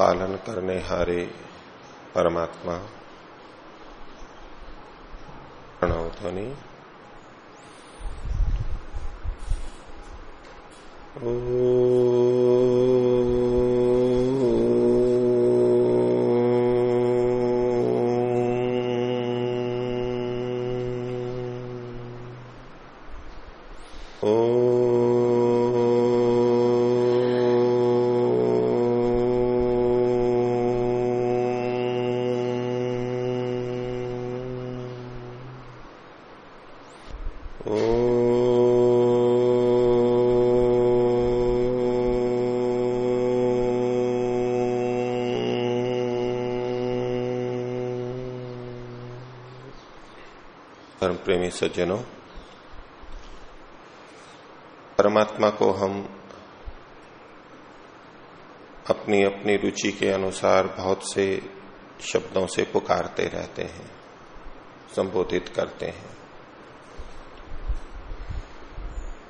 पालन करने हारे परमात्मा। ध्वनि। धर्म प्रेमी सज्जनों, परमात्मा को हम अपनी अपनी रुचि के अनुसार बहुत से शब्दों से पुकारते रहते हैं, संबोधित करते हैं।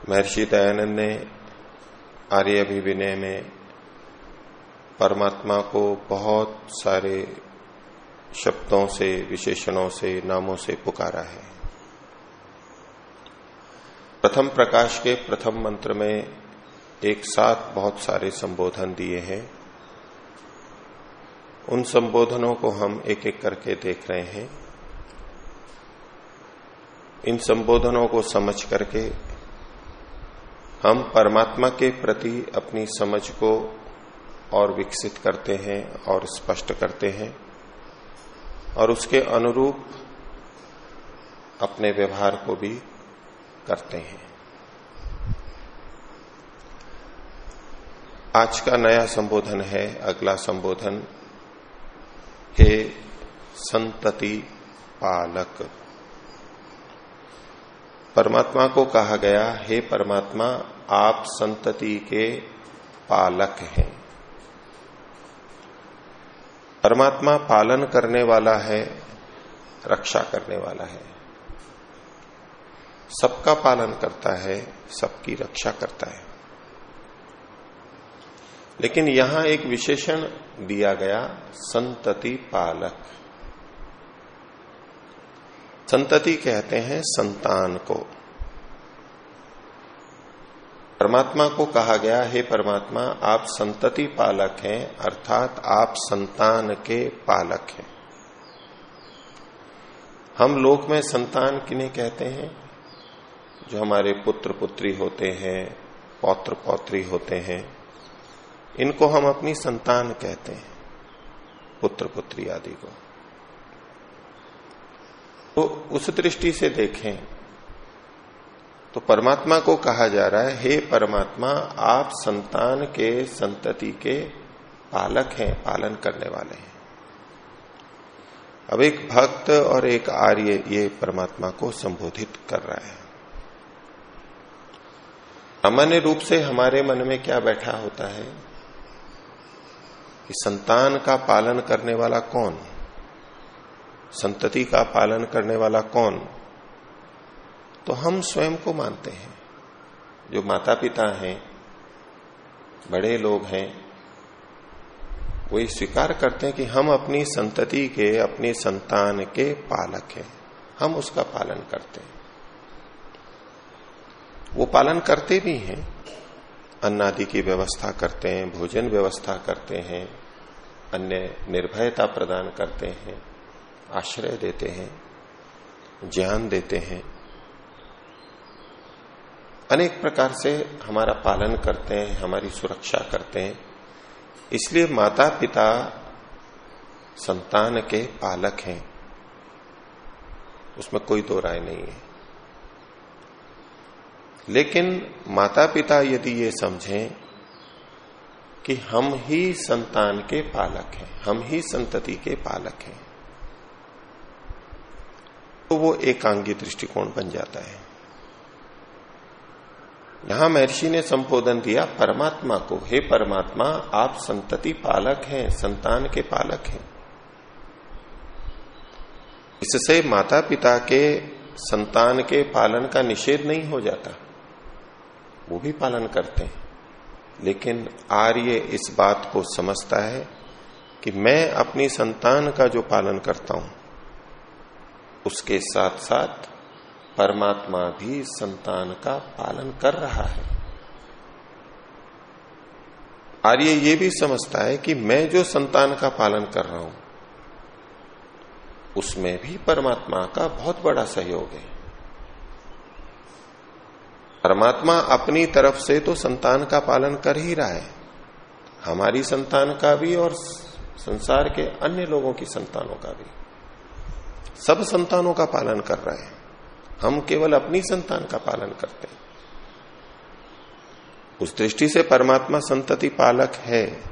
महर्षि दयानंद ने आर्य अभिविनय में परमात्मा को बहुत सारे शब्दों से, विशेषणों से, नामों से पुकारा है। प्रथम प्रकाश के प्रथम मंत्र में एक साथ बहुत सारे संबोधन दिए हैं। उन संबोधनों को हम एक एक करके देख रहे हैं। इन संबोधनों को समझ करके हम परमात्मा के प्रति अपनी समझ को और विकसित करते हैं और स्पष्ट करते हैं और उसके अनुरूप अपने व्यवहार को भी करते हैं। आज का नया संबोधन है, अगला संबोधन हे संतति पालक। परमात्मा को कहा गया, हे परमात्मा, आप संतति के पालक हैं। परमात्मा पालन करने वाला है, रक्षा करने वाला है। सबका पालन करता है, सबकी रक्षा करता है। लेकिन यहाँ एक विशेषण दिया गया, संतति पालक। संतति कहते हैं संतान को। परमात्मा को कहा गया, हे परमात्मा, आप संतति पालक हैं, अर्थात आप संतान के पालक हैं। हम लोक में संतान किन्हें कहते हैं? जो हमारे पुत्र पुत्री होते हैं, पौत्र पौत्री होते हैं, इनको हम अपनी संतान कहते हैं, पुत्र पुत्री आदि को। तो उस दृष्टि से देखें तो परमात्मा को कहा जा रहा है, हे परमात्मा, आप संतान के संतति के पालक हैं, पालन करने वाले हैं। अब एक भक्त और एक आर्य ये परमात्मा को संबोधित कर रहा है। सामान्य रूप से हमारे मन में क्या बैठा होता है कि संतान का पालन करने वाला कौन? संतति का पालन करने वाला कौन? तो हम स्वयं को मानते हैं। जो माता पिता हैं, बड़े लोग हैं वो ये स्वीकार करते हैं कि हम अपनी संतति के, अपनी संतान के पालक हैं। हम उसका पालन करते हैं। वो पालन करते भी हैं। अन्नादि की व्यवस्था करते हैं, भोजन व्यवस्था करते हैं, अन्य निर्भयता प्रदान करते हैं, आश्रय देते हैं, ज्ञान देते हैं। अनेक प्रकार से हमारा पालन करते हैं, हमारी सुरक्षा करते हैं। इसलिए माता पिता संतान के पालक हैं। उसमें कोई दो राय नहीं है। लेकिन माता पिता यदि ये समझें कि हम ही संतान के पालक हैं, हम ही संतति के पालक हैं तो वो एकांगी दृष्टिकोण बन जाता है। यहाँ महर्षि ने संबोधन दिया, परमात्मा को, हे परमात्मा, आप संतति पालक हैं, संतान के पालक हैं। इससे माता पिता के संतान के पालन का निषेध नहीं हो जाता। वो भी पालन करते हैं। लेकिन आर्य इस बात को समझता है कि मैं अपनी संतान का जो पालन करता हूँ, उसके साथ साथ परमात्मा भी संतान का पालन कर रहा है। आर्य ये भी समझता है कि मैं जो संतान का पालन कर रहा हूँ, उसमें भी परमात्मा का बहुत बड़ा सहयोग है। परमात्मा अपनी तरफ़ से तो संतान का पालन कर ही रहा है। हमारी संतान का भी और संसार के अन्य लोगों की संतानों का भी। सब संतानों का पालन कर रहे हैं। हम केवल अपनी संतान का पालन करते हैं। उस दृष्टि से परमात्मा संतति पालक है।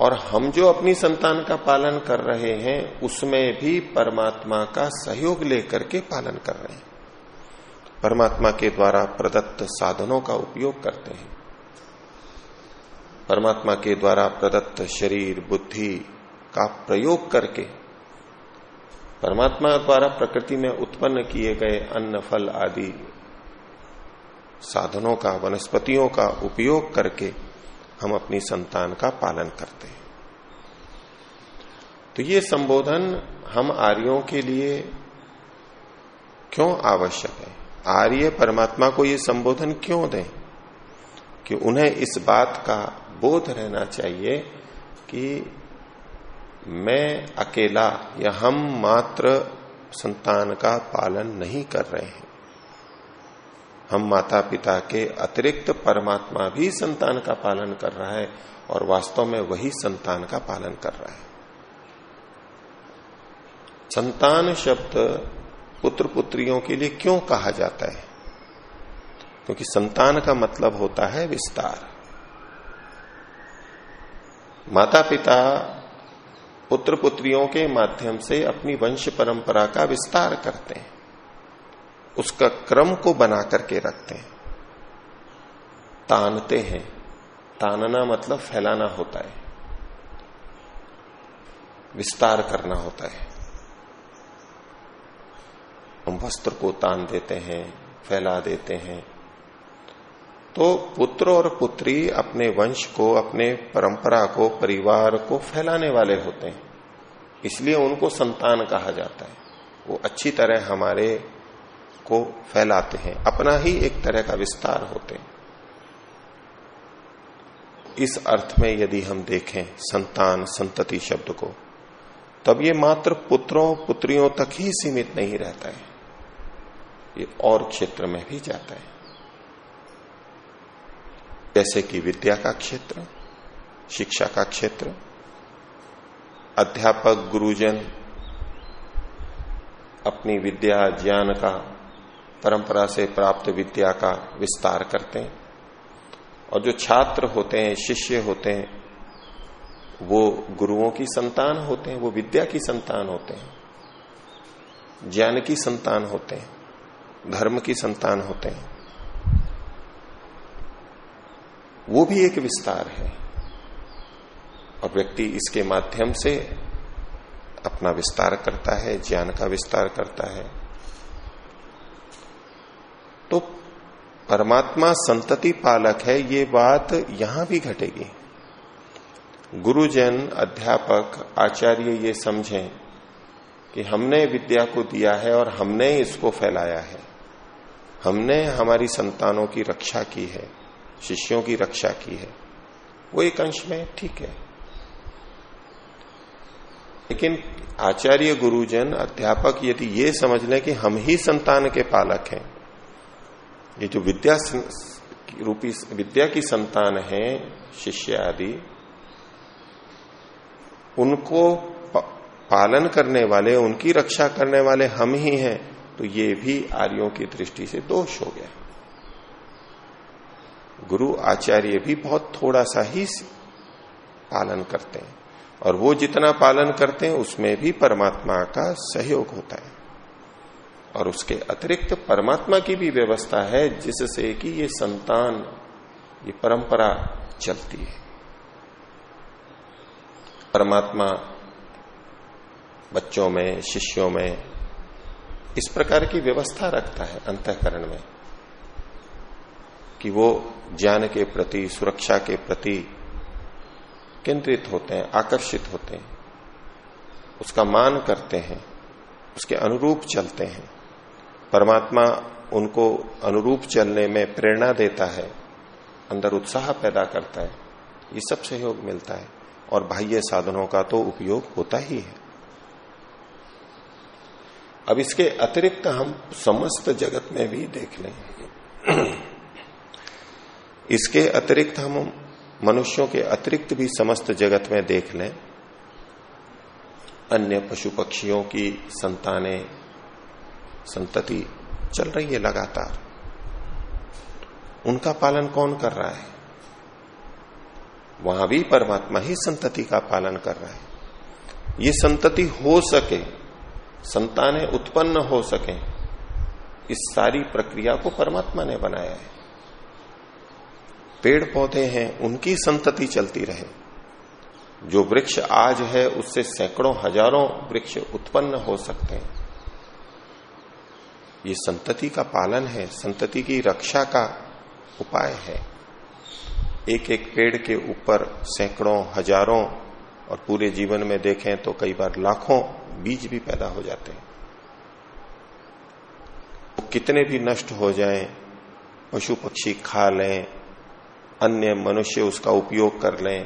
और हम जो अपनी संतान का पालन कर रहे हैं, उसमें भी परमात्मा का सहयोग लेकर के पालन कर रहे हैं। परमात्मा के द्वारा प्रदत्त साधनों का उपयोग करते हैं। परमात्मा के द्वारा प्रदत्त शरीर, बुद्धि का प्रयोग करके परमात्मा द्वारा प्रकृति में उत्पन्न किए गए अन्न, फल आदि साधनों का, वनस्पतियों का उपयोग करके हम अपनी संतान का पालन करते हैं। तो ये संबोधन हम आर्यों के लिए क्यों आवश्यक है? आर्य परमात्मा को ये संबोधन क्यों दें? कि उन्हें इस बात का बोध रहना चाहिए कि मैं अकेला या हम मात्र संतान का पालन नहीं कर रहे हैं। हम माता पिता के अतिरिक्त परमात्मा भी संतान का पालन कर रहा है और वास्तव में वही संतान का पालन कर रहा है। संतान शब्द पुत्र पुत्रियों के लिए क्यों कहा जाता है? क्योंकि संतान का मतलब होता है विस्तार। माता पिता पुत्र पुत्रियों के माध्यम से अपनी वंश परंपरा का विस्तार करते हैं। उसका क्रम को बना करके रखते हैं। तानते हैं। तानना मतलब फैलाना होता है। विस्तार करना होता है। हम वस्त्र को तान देते हैं, फैला देते हैं। तो पुत्र और पुत्री अपने वंश को, अपने परंपरा को, परिवार को फैलाने वाले होते हैं। इसलिए उनको संतान कहा जाता है। वो अच्छी तरह हमारे को फैलाते हैं। अपना ही एक तरह का विस्तार होते हैं। इस अर्थ में यदि हम देखें संतान, संतति शब्द को, तब ये मात्र पुत्रों, पुत्रियों तक ही सीमित नहीं रहता है। ये और क्षेत्र में भी जाता है। जैसे कि विद्या का क्षेत्र, शिक्षा का क्षेत्र, अध्यापक, गुरुजन अपनी विद्या, ज्ञान का, परंपरा से प्राप्त विद्या का विस्तार करते हैं। और जो छात्र होते हैं, शिष्य होते हैं, वो गुरुओं की संतान होते हैं, वो विद्या की संतान होते हैं, ज्ञान की संतान होते हैं। धर्म की संतान होते हैं। वो भी एक विस्तार है। और व्यक्ति इसके माध्यम से अपना विस्तार करता है, ज्ञान का विस्तार करता है। तो परमात्मा संतति पालक है, ये बात यहाँ भी घटेगी। गुरुजन, अध्यापक, आचार्य ये समझें कि हमने विद्या को दिया है और हमने इसको फैलाया है। हमने हमारी संतानों की रक्षा की है, शिष्यों की रक्षा की है। वो एक अंश में ठीक है। लेकिन आचार्य गुरुजन, अध्यापक यदि ये समझ लें कि हम ही संतान के पालक हैं, ये जो विद्या रूपी, विद्या की संतान है, शिष्य आदि, उनको पालन करने वाले, उनकी रक्षा करने वाले हम ही हैं। तो ये भी आर्यों की दृष्टि से दोष हो गया। गुरु आचार्य भी बहुत थोड़ा सा ही पालन करते हैं। और वो जितना पालन करते हैं, उसमें भी परमात्मा का सहयोग होता है। और उसके अतिरिक्त परमात्मा की भी व्यवस्था है, जिससे कि ये संतान, ये परंपरा चलती है। परमात्मा बच्चों में, शिष्यों में इस प्रकार की व्यवस्था रखता है अंतकरण में, कि वो ज्ञान के प्रति, सुरक्षा के प्रति केंद्रित होते हैं, आकर्षित होते हैं। उसका मान करते हैं, उसके अनुरूप चलते हैं। परमात्मा उनको अनुरूप चलने में प्रेरणा देता है, अंदर उत्साह पैदा करता है। ये सब सहयोग मिलता है, और बाह्य साधनों का तो उपयोग होता ही है। अब इसके अतिरिक्त हम समस्त जगत में भी देख लें इसके अतिरिक्त हम मनुष्यों के अतिरिक्त भी समस्त जगत में देख लें। अन्य पशु पक्षियों की संतानें, संतति चल रही है लगातार। उनका पालन कौन कर रहा है? वहाँ भी परमात्मा ही संतति का पालन कर रहा है। ये संतति हो सके संतानें उत्पन्न हो सके, इस सारी प्रक्रिया को परमात्मा ने बनाया है। पेड़ पौधे हैं, उनकी संतति चलती रहे। जो वृक्ष आज है, उससे सैकड़ों, हज़ारों वृक्ष उत्पन्न हो सकते हैं। ये संतति का पालन है, संतति की रक्षा का उपाय है। एक एक पेड़ के ऊपर सैकड़ों, हज़ारों और पूरे जीवन में देखें तो कई बार लाखों बीज भी पैदा हो जाते हैं। वो कितने भी नष्ट हो जाएँ, पशु पक्षी खा लें अन्य मनुष्य उसका उपयोग कर लें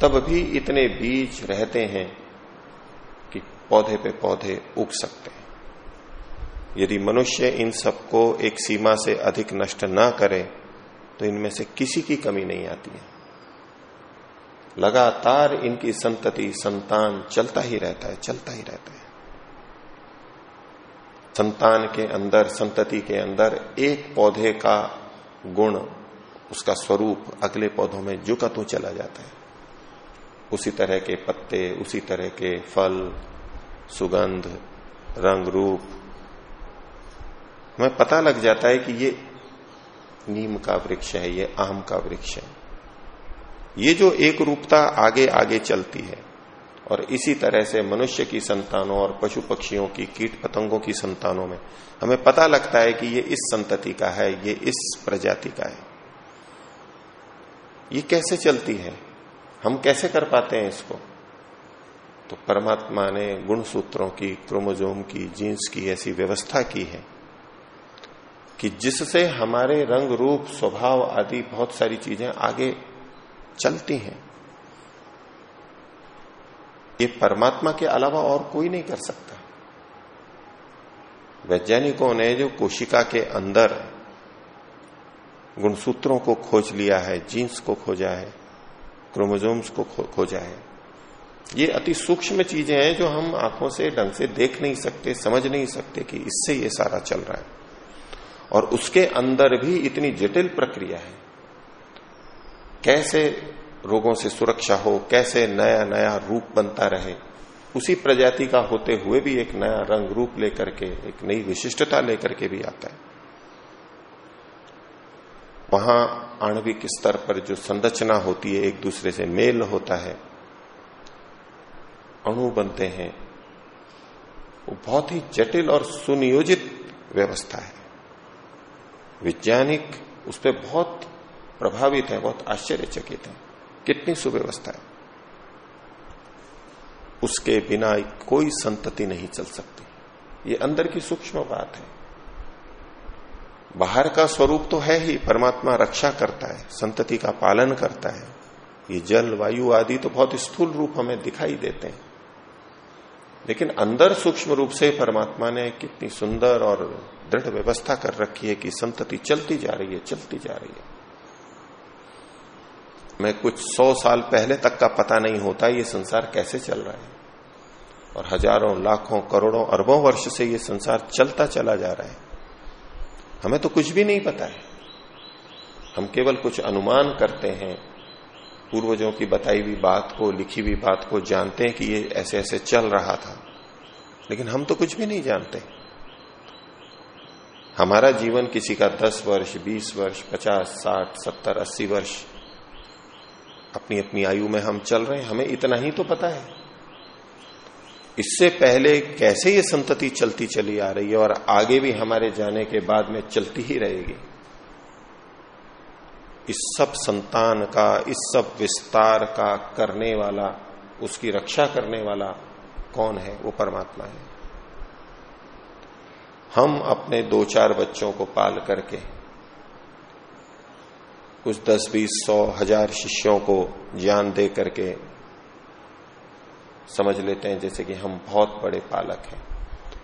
तब भी इतने बीज रहते हैं कि पौधे पे पौधे उग सकते हैं। यदि मनुष्य इन सबको एक सीमा से अधिक नष्ट ना करे तो इनमें से किसी की कमी नहीं आती है। लगातार इनकी संतति, संतान चलता ही रहता है, चलता ही रहता है। संतान के अंदर, संतति के अंदर एक पौधे का गुण, उसका स्वरूप अगले पौधों में जो का तो चला जाता है। उसी तरह के पत्ते, उसी तरह के फल, सुगंध, रंग रूप, हमें पता लग जाता है कि ये नीम का वृक्ष है, ये आम का वृक्ष है। ये जो एक रूपता आगे आगे चलती है, और इसी तरह से मनुष्य की संतानों और पशु पक्षियों की, कीट पतंगों की संतानों में, हमें पता लगता है कि ये इस संतति का है, ये इस प्रजाति का है। ये कैसे चलती है? हम कैसे कर पाते हैं इसको? तो परमात्मा ने गुण सूत्रों की, क्रोमोजोम की, जीन्स की ऐसी व्यवस्था की है कि जिससे हमारे रंग, रूप, स्वभाव आदि बहुत सारी चीज़ें आगे चलती हैं। ये परमात्मा के अलावा और कोई नहीं कर सकता। वैज्ञानिकों ने जो कोशिका के अंदर गुणसूत्रों को खोज लिया है जीन्स को खोजा है क्रोमोजोम्स को खो, खोजा है ये अति सूक्ष्म चीज़ें हैं जो हम आँखों से ढंग से देख नहीं सकते समझ नहीं सकते कि इससे ये सारा चल रहा है। और उसके अंदर भी इतनी जटिल प्रक्रिया है। कैसे रोगों से सुरक्षा हो, कैसे नया नया रूप बनता रहे, उसी प्रजाति का होते हुए भी एक नया रंग रूप लेकर के, एक नई विशिष्टता लेकर के भी आता है। वहाँ आणविक स्तर पर जो संरचना होती है, एक दूसरे से मेल होता है, अणु बनते हैं, वो बहुत ही जटिल और सुनियोजित व्यवस्था है। वैज्ञानिक उस पर बहुत प्रभावित है, बहुत आश्चर्यचकित है। कितनी सुव्यवस्था है। उसके बिना कोई संतति नहीं चल सकती। ये अंदर की सूक्ष्म बात है। बाहर का स्वरूप तो है ही, परमात्मा रक्षा करता है, संतति का पालन करता है। ये जल, वायु आदि तो बहुत स्थूल रूप हमें दिखाई देते हैं। लेकिन अंदर सूक्ष्म रूप से परमात्मा ने कितनी सुंदर और दृढ़ व्यवस्था कर रखी है कि संतति चलती जा रही है, चलती जा रही है। मैं कुछ सौ साल पहले तक का पता नहीं होता ये संसार कैसे चल रहा है। और हज़ारों, लाखों, करोड़ों, अरबों वर्ष से ये संसार चलता चला जा रहा है। हमें तो कुछ भी नहीं पता है। हम केवल कुछ अनुमान करते हैं। पूर्वजों की बताई हुई बात को, लिखी हुई बात को जानते हैं कि ये ऐसे ऐसे चल रहा था। लेकिन हम तो कुछ भी नहीं जानते। हमारा जीवन किसी का दस वर्ष, बीस वर्ष, पचास, साठ, सत्तर, अस्सी वर्ष अपनी अपनी आयु में हम चल रहे हैं, हमें इतना ही तो पता है। इससे पहले कैसे ये संतति चलती चली आ रही है और आगे भी हमारे जाने के बाद में चलती ही रहेगी? इस सब संतान का, इस सब विस्तार का करने वाला, उसकी रक्षा करने वाला कौन है? वो परमात्मा है। हम अपने दो चार बच्चों को पाल करके कुछ दस, बीस, सौ, हज़ार शिष्यों को ज्ञान दे करके समझ लेते हैं, जैसे कि हम बहुत बड़े पालक हैं।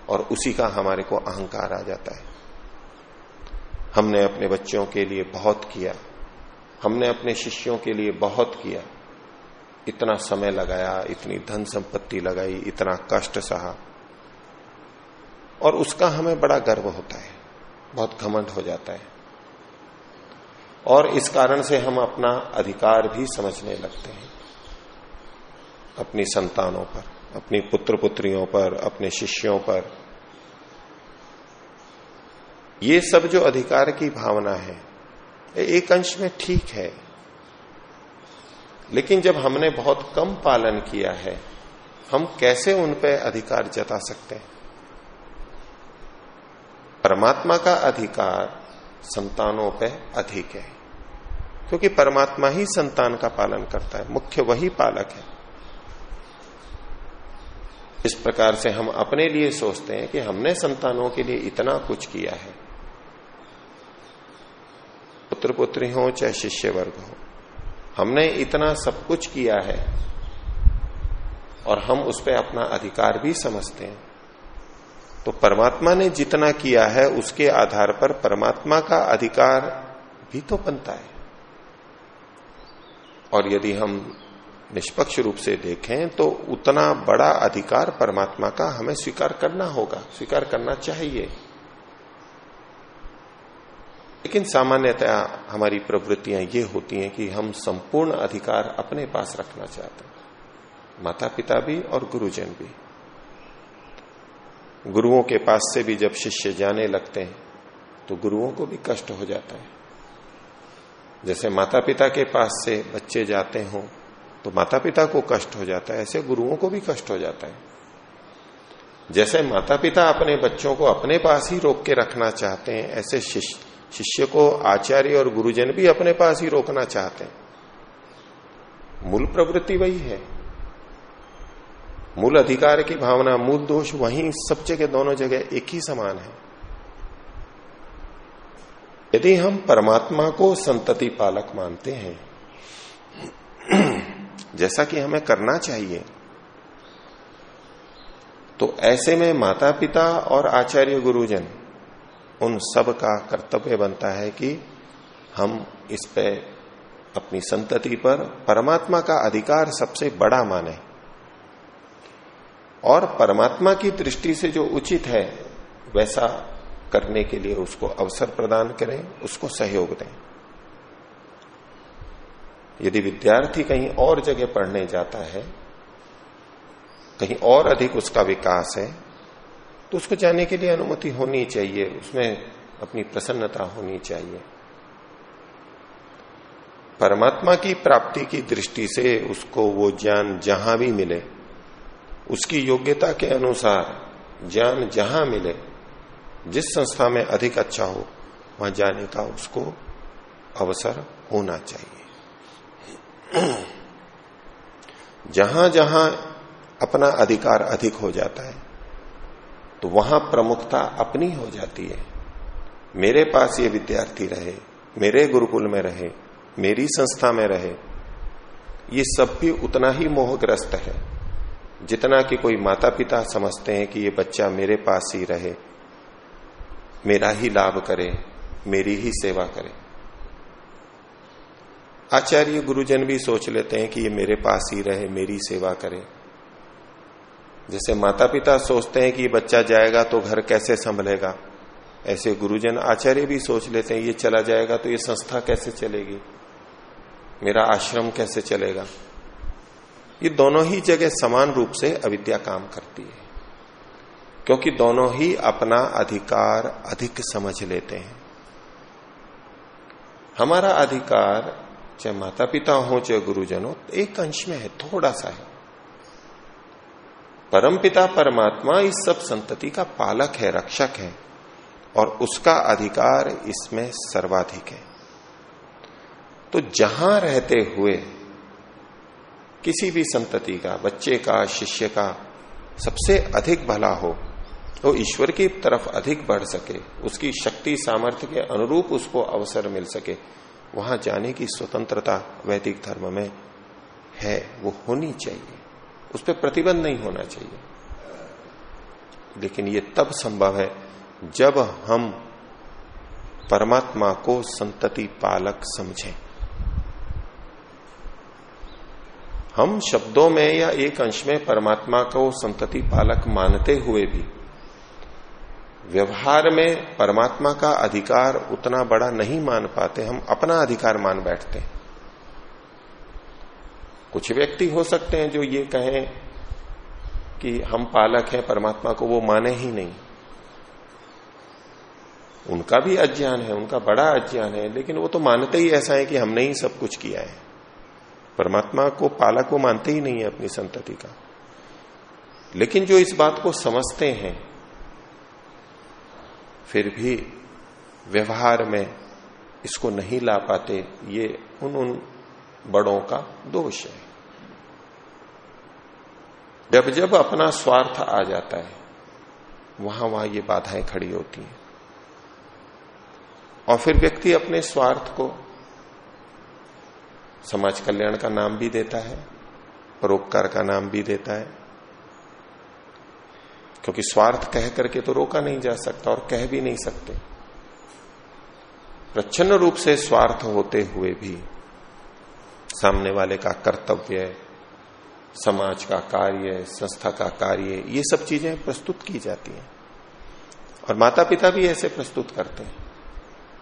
और उसी का हमारे को अहंकार आ जाता है। हमने अपने बच्चों के लिए बहुत किया। हमने अपने शिष्यों के लिए बहुत किया। इतना समय लगाया, इतनी धन संपत्ति लगाई, इतना कष्ट सहा। और उसका हमें बड़ा गर्व होता है। बहुत घमंड हो जाता है। और इस कारण से हम अपना अधिकार भी समझने लगते हैं। अपनी संतानों पर, अपनी पुत्र पुत्रियों पर, अपने शिष्यों पर। ये सब जो अधिकार की भावना है एक अंश में ठीक है। लेकिन जब हमने बहुत कम पालन किया है, हम कैसे उन पे अधिकार जता सकते हैं? परमात्मा का अधिकार संतानों पे अधिक है। क्योंकि परमात्मा ही संतान का पालन करता है, मुख्य वही पालक है। इस प्रकार से हम अपने लिए सोचते हैं कि हमने संतानों के लिए इतना कुछ किया है। पुत्र पुत्री हो, चाहे शिष्य वर्ग हो, हमने इतना सब कुछ किया है और हम उस पर अपना अधिकार भी समझते हैं। तो परमात्मा ने जितना किया है, उसके आधार पर परमात्मा का अधिकार भी तो बनता है। और यदि हम निष्पक्ष रूप से देखें तो उतना बड़ा अधिकार परमात्मा का हमें स्वीकार करना होगा। स्वीकार करना चाहिए। लेकिन सामान्यतया हमारी प्रवृत्तियाँ ये होती हैं कि हम संपूर्ण अधिकार अपने पास रखना चाहते हैं। माता पिता भी और गुरुजन भी। गुरुओं के पास से भी जब शिष्य जाने लगते हैं तो गुरुओं को भी कष्ट हो जाता है। जैसे माता पिता के पास से बच्चे जाते हों तो माता पिता को कष्ट हो जाता है, ऐसे गुरुओं को भी कष्ट हो जाता है। जैसे माता पिता अपने बच्चों को अपने पास ही रोक के रखना चाहते हैं, ऐसे शिष्य शिष्य को आचार्य और गुरुजन भी अपने पास ही रोकना चाहते हैं। मूल प्रवृत्ति वही है। मूल अधिकार की भावना, मूल दोष वहीं सब जगह दोनों जगह एक ही समान है। यदि हम परमात्मा को संतति पालक मानते हैं, जैसा कि हमें करना चाहिए तो ऐसे में माता पिता और आचार्य गुरुजन, उन सब का कर्तव्य बनता है कि हम इस पे अपनी संतति पर परमात्मा का अधिकार सबसे बड़ा माने। और परमात्मा की दृष्टि से जो उचित है, वैसा करने के लिए उसको अवसर प्रदान करें, उसको सहयोग दें। यदि विद्यार्थी कहीं और जगह पढ़ने जाता है, कहीं और अधिक उसका विकास है तो उसको जाने के लिए अनुमति होनी चाहिए, उसमें अपनी प्रसन्नता होनी चाहिए। परमात्मा की प्राप्ति की दृष्टि से उसको वो ज्ञान जहाँ भी मिले उसकी योग्यता के अनुसार ज्ञान जहाँ मिले, जिस संस्था में अधिक अच्छा हो, वहाँ जाने का उसको अवसर होना चाहिए। जहाँ जहाँ अपना अधिकार अधिक हो जाता है तो वहाँ प्रमुखता अपनी हो जाती है। मेरे पास ये विद्यार्थी रहे, मेरे गुरुकुल में रहे, मेरी संस्था में रहे, ये सब भी उतना ही मोहग्रस्त है। जितना कि कोई माता पिता समझते हैं कि ये बच्चा मेरे पास ही रहे, मेरा ही लाभ करे, मेरी ही सेवा करे। आचार्य गुरुजन भी सोच लेते हैं कि ये मेरे पास ही रहे, मेरी सेवा करे। जैसे माता पिता सोचते हैं कि ये बच्चा जाएगा तो घर कैसे संभलेगा, ऐसे गुरुजन आचार्य भी सोच लेते हैं, ये चला जाएगा तो ये संस्था कैसे चलेगी, मेरा आश्रम कैसे चलेगा। ये दोनों ही जगह समान रूप से अविद्या काम करती है। क्योंकि दोनों ही अपना अधिकार अधिक समझ लेते हैं। हमारा अधिकार, चाहे माता पिता हो, चाहे गुरुजन हो, एक अंश में है, थोड़ा सा है। परमपिता, परमात्मा इस सब संतति का पालक है, रक्षक है, और उसका अधिकार इसमें सर्वाधिक है। तो जहाँ रहते हुए किसी भी संतति का, बच्चे का, शिष्य का सबसे अधिक भला हो तो ईश्वर की तरफ़ अधिक बढ़ सके, उसकी शक्ति सामर्थ्य के अनुरूप उसको अवसर मिल सके, वहाँ जाने की स्वतंत्रता वैदिक धर्म में है, वो होनी चाहिए। उस पर प्रतिबंध नहीं होना चाहिए। लेकिन ये तब संभव है, जब हम परमात्मा को संतति पालक समझें। हम शब्दों में या एक अंश में परमात्मा को संतति पालक मानते हुए भी, व्यवहार में परमात्मा का अधिकार उतना बड़ा नहीं मान पाते, हम अपना अधिकार मान बैठते हैं। कुछ व्यक्ति हो सकते हैं जो ये कहें कि हम पालक हैं, परमात्मा को वो माने ही नहीं। उनका भी अज्ञान है, उनका बड़ा अज्ञान है, लेकिन वो तो मानते ही ऐसा है कि हमने ही सब कुछ किया है। परमात्मा को, पालक को मानते ही नहीं है अपनी संतति का। लेकिन जो इस बात को समझते हैं, फिर भी व्यवहार में इसको नहीं ला पाते, ये उन उन बड़ों का दोष है। जब जब अपना स्वार्थ आ जाता है, वहाँ वहाँ ये बाधाएँ खड़ी होती हैं। और फिर व्यक्ति अपने स्वार्थ को समाज कल्याण का नाम भी देता है, परोपकार का नाम भी देता है। क्योंकि स्वार्थ कह करके तो रोका नहीं जा सकता और कह भी नहीं सकते। प्रच्छन्न रूप से स्वार्थ होते हुए भी सामने वाले का कर्तव्य, समाज का कार्य, संस्था का कार्य, ये सब चीज़ें प्रस्तुत की जाती हैं। और माता पिता भी ऐसे प्रस्तुत करते हैं।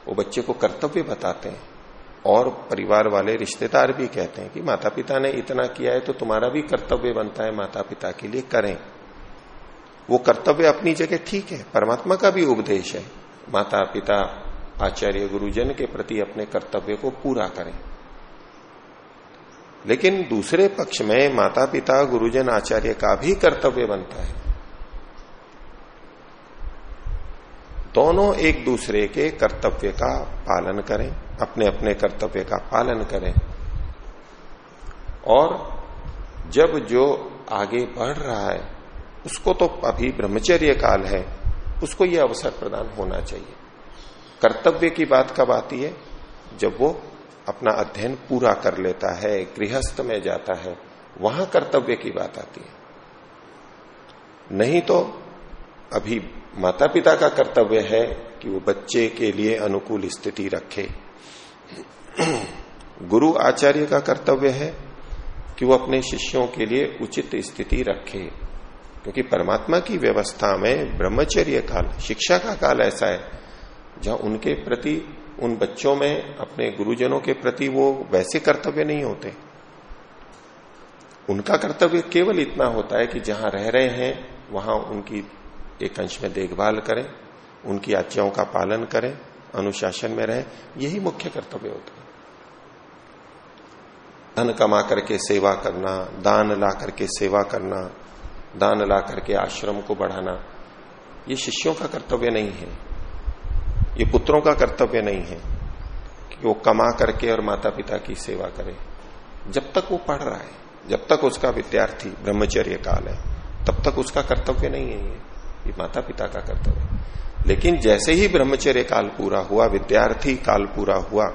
वो बच्चे को कर्तव्य बताते हैं। और परिवार वाले रिश्तेदार भी कहते हैं कि माता पिता ने इतना किया है तो तुम्हारा भी कर्तव्य बनता है माता पिता के लिए करें। वो कर्तव्य अपनी जगह ठीक है, परमात्मा का भी उपदेश है। माता पिता आचार्य, गुरुजन के प्रति अपने कर्तव्य को पूरा करें। लेकिन दूसरे पक्ष में माता पिता गुरुजन, आचार्य का भी कर्तव्य बनता है। दोनों एक दूसरे के कर्तव्य का पालन करें, अपने अपने कर्तव्य का पालन करें। और जब जो आगे बढ़ रहा है, उसको तो अभी ब्रह्मचर्य काल है, उसको यह अवसर प्रदान होना चाहिए। कर्तव्य की बात कब आती है? जब वो अपना अध्ययन पूरा कर लेता है, गृहस्थ में जाता है, वहाँ कर्तव्य की बात आती है। नहीं तो अभी माता पिता का कर्तव्य है कि वो बच्चे के लिए अनुकूल स्थिति रखे। गुरु आचार्य का कर्तव्य है कि वो अपने शिष्यों के लिए उचित स्थिति रखे। क्योंकि परमात्मा की व्यवस्था में ब्रह्मचर्य काल, शिक्षा का काल ऐसा है, जहाँ उनके प्रति, उन बच्चों में अपने गुरुजनों के प्रति वो वैसे कर्तव्य नहीं होते। उनका कर्तव्य केवल इतना होता है कि जहाँ रह रहे हैं, वहाँ उनकी एक अंश में देखभाल करें, उनकी आज्ञाओं का पालन करें, अनुशासन में रहें, यही मुख्य कर्तव्य होता है। धन कमा करके सेवा करना, दान ला करके सेवा करना, दान ला करके आश्रम को बढ़ाना, ये शिष्यों का कर्तव्य नहीं है। ये पुत्रों का कर्तव्य नहीं है कि वो कमा करके और माता पिता की सेवा करे। जब तक वो पढ़ रहा है, जब तक उसका विद्यार्थी ब्रह्मचर्य काल है, तब तक उसका कर्तव्य नहीं है ये माता पिता का कर्तव्य लेकिन जैसे ही ब्रह्मचर्य काल पूरा हुआ, विद्यार्थी काल पूरा हुआ,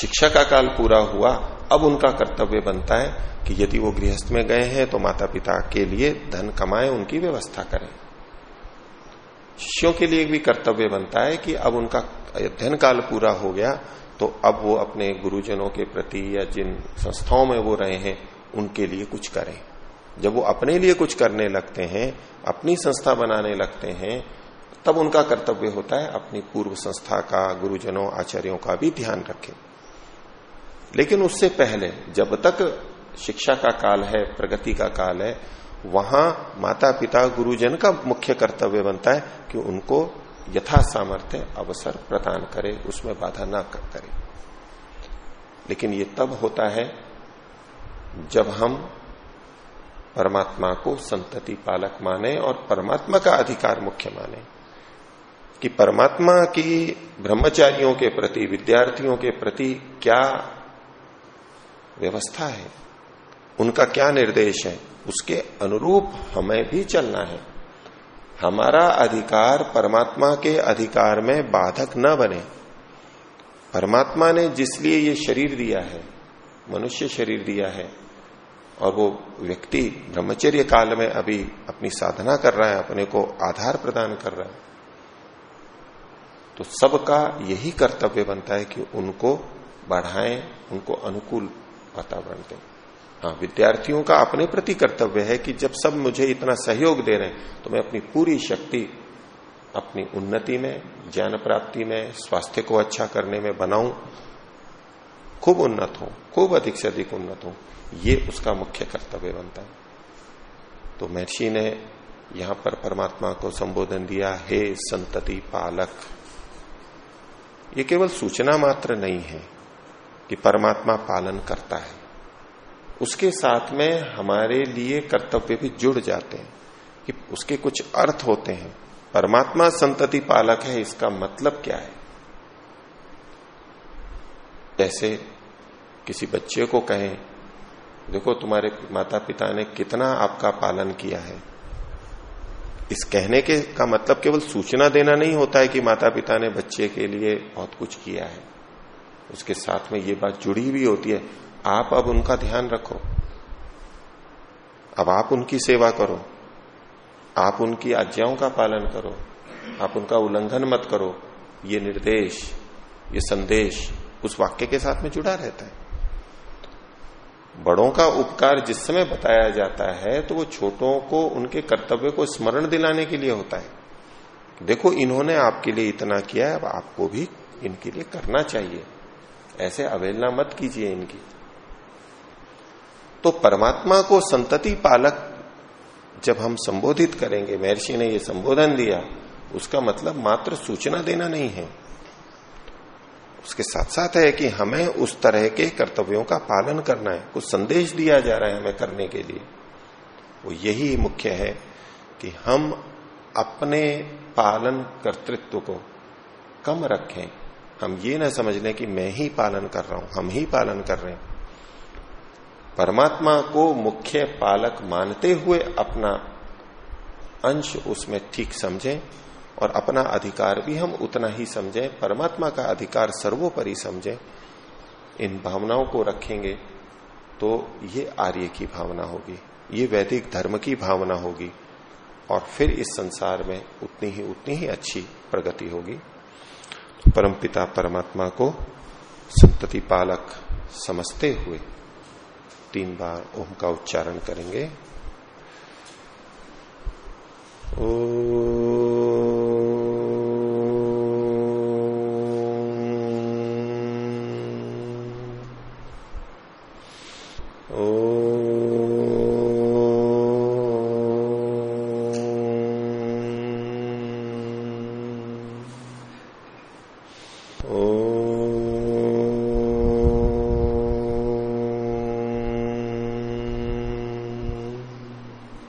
शिक्षा का काल पूरा हुआ, अब उनका कर्तव्य बनता है कि यदि वो गृहस्थ में गए हैं तो माता पिता के लिए धन कमाए, उनकी व्यवस्था करें। शिष्यों के लिए भी कर्तव्य बनता है कि अब उनका अध्ययन काल पूरा हो गया तो अब वो अपने गुरुजनों के प्रति या जिन संस्थाओं में वो रहे हैं, उनके लिए कुछ करें। जब वो अपने लिए कुछ करने लगते हैं, अपनी संस्था बनाने लगते हैं, तब उनका कर्तव्य होता है अपनी पूर्व संस्था का, गुरुजनों, आचार्यों का भी ध्यान रखें। लेकिन उससे पहले, जब तक शिक्षा का काल है, प्रगति का काल है, वहाँ माता पिता गुरुजन का मुख्य कर्तव्य बनता है कि उनको यथा सामर्थ्य, अवसर प्रदान करे, उसमें बाधा ना करे। लेकिन ये तब होता है, जब हम परमात्मा को संतति पालक माने और परमात्मा का अधिकार मुख्य माने। कि परमात्मा की ब्रह्मचारियों के प्रति, विद्यार्थियों के प्रति क्या व्यवस्था है? उनका क्या निर्देश है? उसके अनुरूप हमें भी चलना है। हमारा अधिकार परमात्मा के अधिकार में बाधक न बने। परमात्मा ने जिसलिए ये शरीर दिया है, मनुष्य शरीर दिया है और वो व्यक्ति ब्रह्मचर्य काल में अभी अपनी साधना कर रहा है, अपने को आधार प्रदान कर रहा है। तो सबका यही कर्तव्य बनता है कि उनको बढ़ाएँ, उनको अनुकूल वातावरण दें। हाँ विद्यार्थियों का अपने प्रति कर्तव्य है कि जब सब मुझे इतना सहयोग दे रहे हैं तो मैं अपनी पूरी शक्ति अपनी उन्नति में, ज्ञान प्राप्ति में, स्वास्थ्य को अच्छा करने में बनाऊँ। खूब उन्नत हो, खूब अधिक से अधिक उन्नत हो। ये उसका मुख्य कर्तव्य बनता है। तो महर्षि ने यहाँ पर परमात्मा को संबोधन दिया, हे संतति पालक, ये केवल सूचना मात्र नहीं है कि परमात्मा पालन करता है। उसके साथ में हमारे लिए कर्तव्य भी जुड़ जाते हैं कि उसके कुछ अर्थ होते हैं। परमात्मा संतति पालक है, इसका मतलब क्या है? जैसे किसी बच्चे को कहें देखो तुम्हारे माता पिता ने कितना आपका पालन किया है। इस कहने के का मतलब केवल सूचना देना नहीं होता है कि माता पिता ने बच्चे के लिए बहुत कुछ किया है। उसके साथ में ये बात जुड़ी हुई होती है, आप अब उनका ध्यान रखो। अब आप उनकी सेवा करो। आप उनकी आज्ञाओं का पालन करो। आप उनका उल्लंघन मत करो। ये निर्देश, ये संदेश उस वाक्य के साथ में जुड़ा रहता है। बड़ों का उपकार जिस समय बताया जाता है तो वो छोटों को, उनके कर्तव्य को स्मरण दिलाने के लिए होता है। देखो, इन्होंने आपके लिए इतना किया है, अब आपको भी इनके लिए करना चाहिए। ऐसे अवहेलना मत कीजिए इनकी। तो परमात्मा को संतति पालक जब हम संबोधित करेंगे, महर्षि ने यह संबोधन दिया, उसका मतलब मात्र सूचना देना नहीं है। उसके साथ साथ है कि हमें उस तरह के कर्तव्यों का पालन करना है। कुछ संदेश दिया जा रहा है हमें करने के लिए। वो यही मुख्य है कि हम अपने पालन कर्तृत्व को कम रखें। हम ये ना समझ लें कि मैं ही पालन कर रहा हूँ, हम ही पालन कर रहे हैं। परमात्मा को मुख्य पालक मानते हुए अपना अंश उसमें ठीक समझें। और अपना अधिकार भी हम उतना ही समझें, परमात्मा का अधिकार सर्वोपरि समझें। इन भावनाओं को रखेंगे तो ये आर्य की भावना होगी, ये वैदिक धर्म की भावना होगी और फिर इस संसार में उतनी ही उतनी ही अच्छी प्रगति होगी। तो परम पिता परमात्मा को संतति पालक समझते हुए तीन बार ओम का उच्चारण करेंगे। ओ